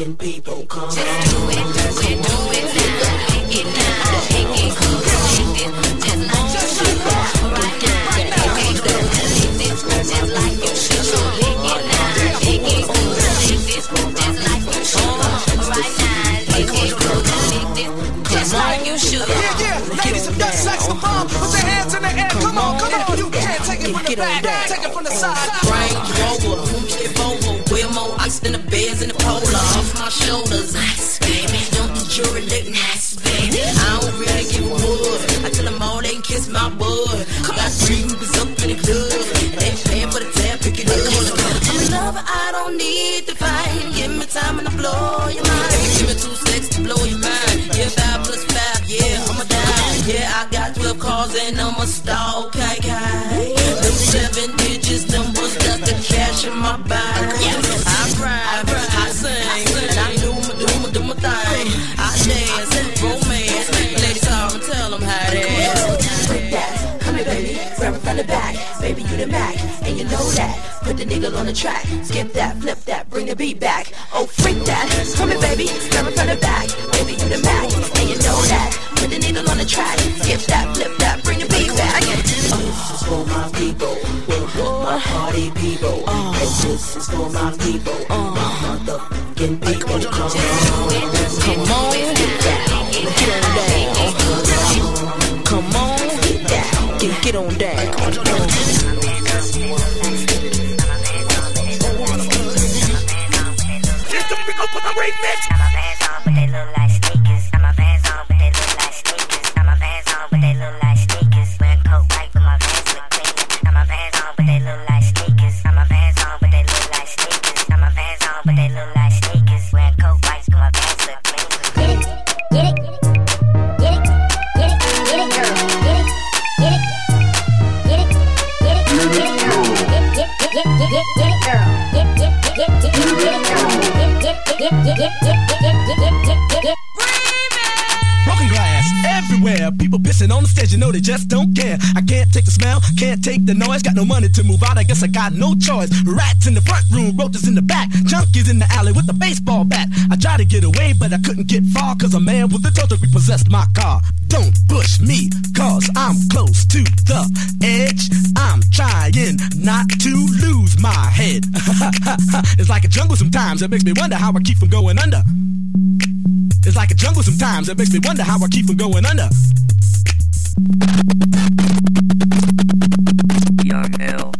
motherfucking people. Come on. Just do it, do it, do it now. Take it now, take it good. Take it just like you should. Right now, take it good. Lick this just like you should. Lick it now, take it good. Lick this just like you should. Right now, lick it good. Lick this just like you should. Yeah, yeah, ladies, if that's sex the bomb, put your hands in the air. Come on, come on. You can't take it from the back, take it from the side. Polar. Off my shoulders, ice, baby. Don't the jury look nice, baby. I don't really give a wood. I tell them all they kiss my bud. The Mac. And you know that. Put the needle on the track. Skip that, flip that, bring the beat back. Oh, freak that. Come here, baby. It from the back. Baby, you the Mac. And you know that. Put the needle on the track. Skip that, flip that, bring the beat back. Oh, this is for my people. My uh-huh. party people. Uh-huh. And this is for my people. Uh-huh. My motherfucking people. Come on. Come on, get on down. Come on, Get down. get, get on down. remix. I got no choice. Rats in the front room, roaches in the back. Junkies in the alley with a baseball bat. I tried to get away, but I couldn't get far. Cause a man with a truck repossessed my car. Don't push me, cause I'm close to the edge. I'm trying not to lose my head. it's like a jungle sometimes, it makes me wonder how I keep from going under. It's like a jungle sometimes. It makes me wonder how I keep from going under. Young L.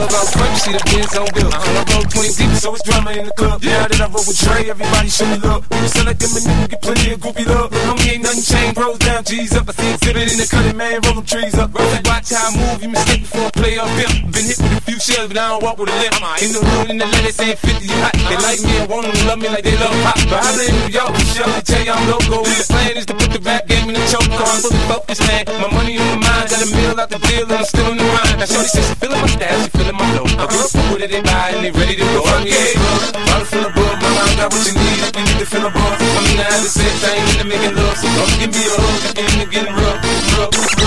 Up out front, you see the Benz on bill. Uh-huh. I roll 20 deep, so it's drama in the club. Yeah, that I roll with Trey, everybody show me love. You sell like them and you get plenty of groupie love. Homie ain't nothing changed, bros down, G's up. I see exhibit in the cutting, man, roll them trees up. Bro, watch how I move, you mistake before I play up here. Been hit with a few shells, but I don't walk with a limp. In the hood, in the lady saying 50, you hot. They like me and want them to love me like they love pop. But I live in New York, sure, they tell you I'm loco. The plan is to put the rap game in the choke. I'm fully focused, man. My money on my mind, got a meal out the deal, and I'm still in the grind. Now, Shorty says she feeling my style, she feeling my flow. I grew up with it, they buy, and they ready to go. I'm yeah, bottle full of bug, my mind got what you need if you need to feel a buzz. I'm in the same thing, in the making love. So don't give me a hug, if you're getting rough, rough.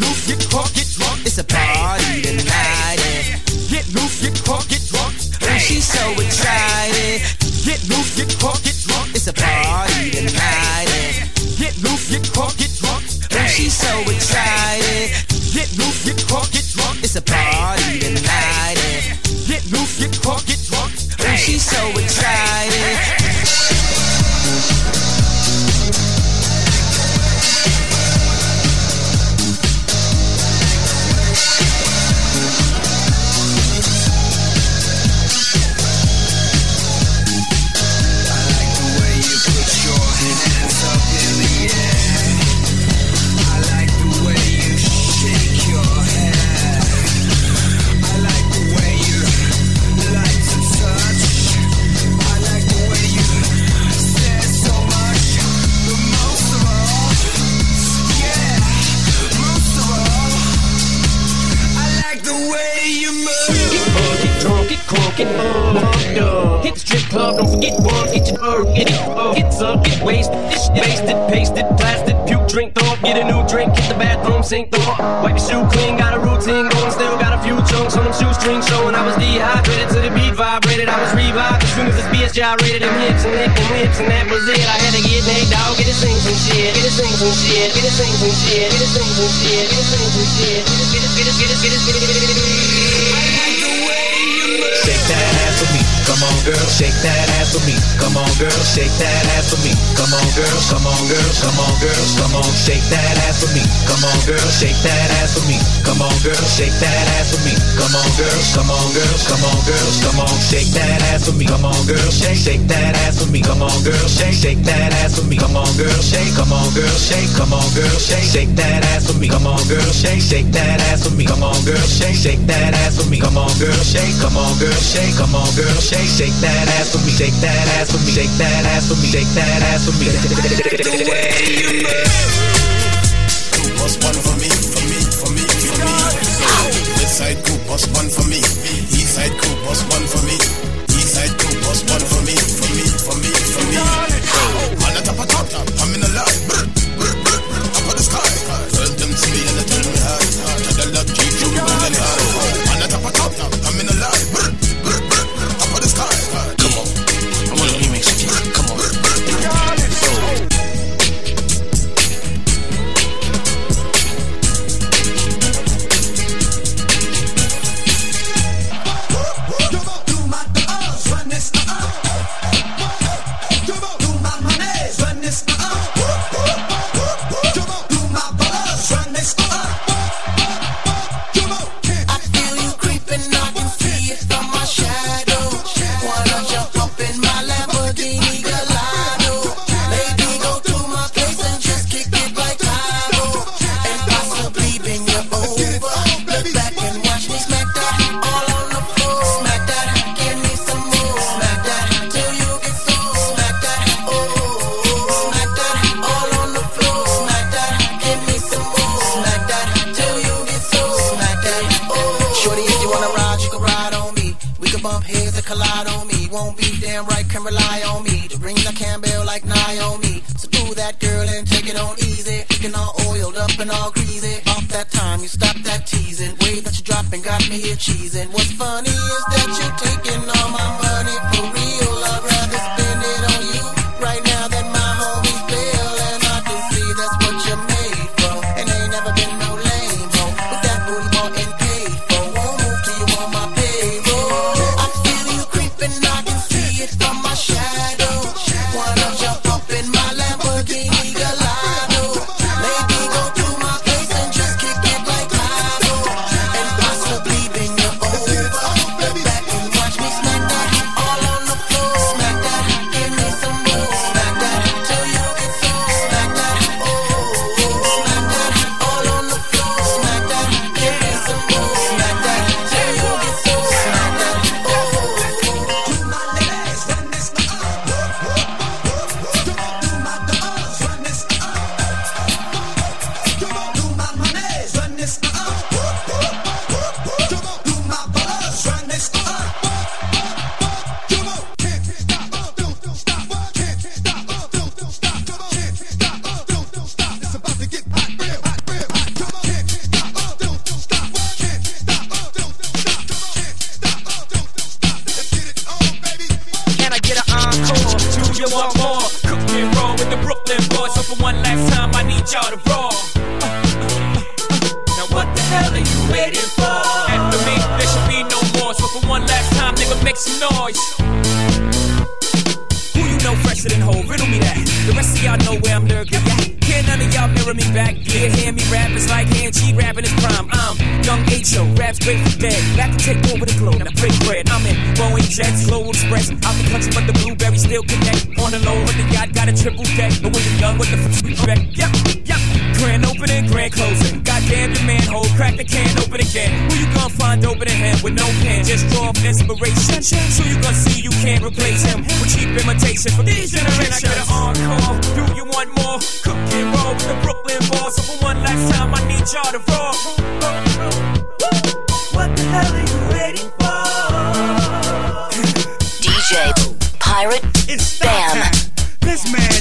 Luke, sink, throw up. Wipe your shoe clean, got a routine going, still got a few chunks on them shoestrings showing. I was dehydrated to the beat vibrated, I was revived as soon as this BS gyrated them hips and licked them lips, and that was it. I had to get naked, dog, get it sing some shit, get it sing some shit, get it sing some shit, get it sing some shit, get it sing some shit, get it, get it, get it, get it, get it, get it, get it. Shake that ass for me, come on girl, shake that ass for me, come on girl, shake that ass for me, come on girl, come on girl, come on girl, come on, shake that ass for me, come on girl, shake that ass for me, come on girl, shake that ass for me, come on girl, come on girl, come on girl, come on, shake that ass for me, come on girl, shake, shake that ass for me, come on girl, shake, shake that ass for me, come on girl, shake, come on girl, shake, come on girl, shake, shake that ass for me, come on girl, shake, shake that ass for me, come on girl, shake, shake that ass for me, come on girl, shake, come on girl, shake, come on girl, shake, shake that ass for me, shake that ass for me, shake that ass for me, shake that ass for me. The way you move. Bust one for me, for me, for me, for me. West side bust one for me. East side bust one for me. East side bust one for me, for me, for me, for me. On the top of top, top, that time, you stop that teasing. Way that you dropping got me here cheesing. What's funny is that you're taking all my money for real. I'd still connect. On the low, but the yacht got a triple deck. But when you're young, what the f*** you wreck? Yep, yep. Grand opening, grand closing. Goddamn your manhole, crack the can open again. Who you gonna find open a hand with no pen? Just draw inspiration. So you gonna see you can't replace him with cheap imitation from these generations. Can I get an encore? Do you want more? Cook and roll with the Brooklyn boss. So for one last time, I need y'all to roll. What the hell are you waiting for? DJ Pirate It's Bam. This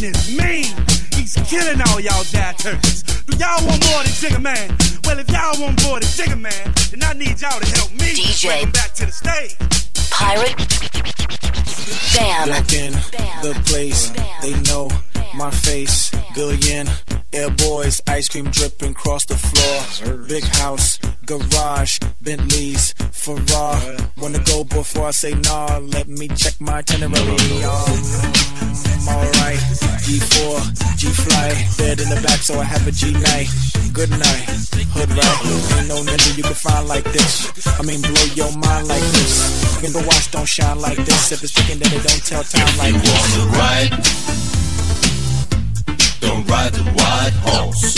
man is mean. He's killing all y'all dad turkeys. Do y'all want more than Jigga Man? Well, if y'all want more than Jigga Man, then I need y'all to help me DJ. bring him back to the stage. Pirate Bam. Walk in the place, they know my face. Billion air boys, ice cream dripping across the floor. Big house, garage, Bentleys, Ferrari. Wanna go before I say nah? Let me check my itinerary. Um, alright, G4, G fly, bed in the back, so I have a G night. Good night, hood right. Ain't no nigga you can find like this. I mean, blow your mind like this. Even the watch don't shine like this. If it's thinking that it don't tell time like this. wanna ride? Don't ride the white horse.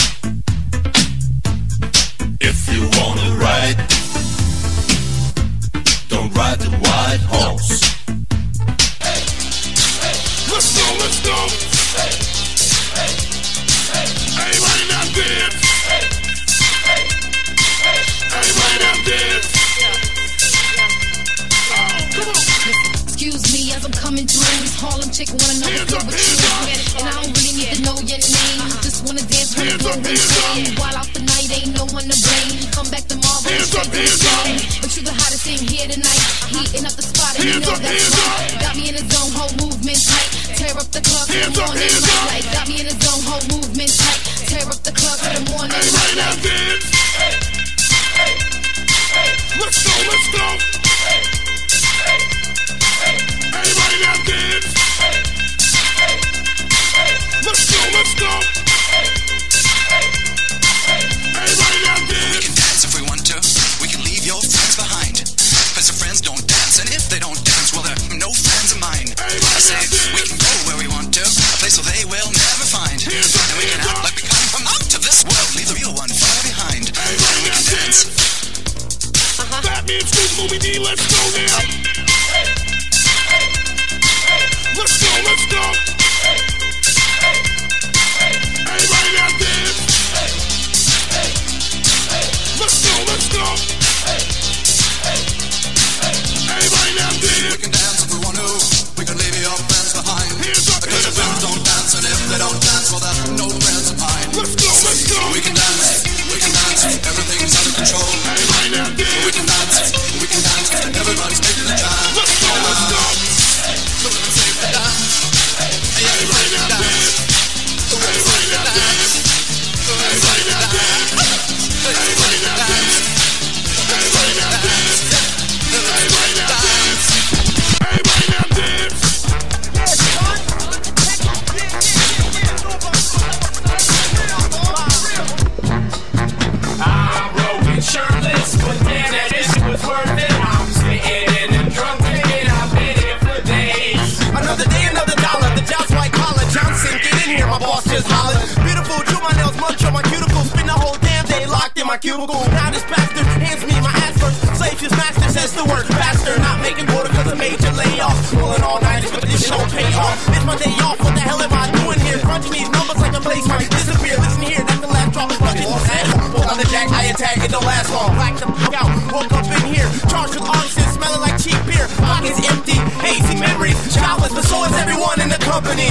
If you wanna ride, don't ride the white horse. Let's go, let's go. Hey, hey, hey. Everybody now dance. Hey, hey, hey, everybody now dance. Excuse me as I'm coming through. This Harlem chick wanna know what's up with you. And I don't really need to know your name. Just wanna with you and sing. While out the night, ain't no one to blame. Come back tomorrow, straight to the same. But you the hottest thing here tonight. Heating up the spot, and you know that's right. Got me in the zone, whole movement tight. Tear up the club till the morning light. Got me in the zone, whole movement tight. Tear up the club till the morning Everybody now light. dance. Let's go, let's go. Scoop let's go now. Let's go, let's go. Everybody now dance. Let's go, let's go. Everybody now dance. We can dance if we want to. We can leave your friends behind. Because your friends don't dance, and if they don't dance, well, they're no friends of mine. Let's go, let's go. We can dance. We can dance. Everything's out of control. My cubicle. Now this bastard hands me my ass first. Slave his master says to work faster. Not making water cause a major layoff. Pulling all nighters, but this shit don't pay off. It's my day off. What the hell am I doing here? Crunching these numbers like a place might disappear. Listen here, that's the last drop. The set. Pull on the jack, I attack, it don't last long. Black the fuck out. Woke up in here. Charged with arson, smelling like cheap beer. Pockets empty, hazy memories. Childless, but so is everyone in the company.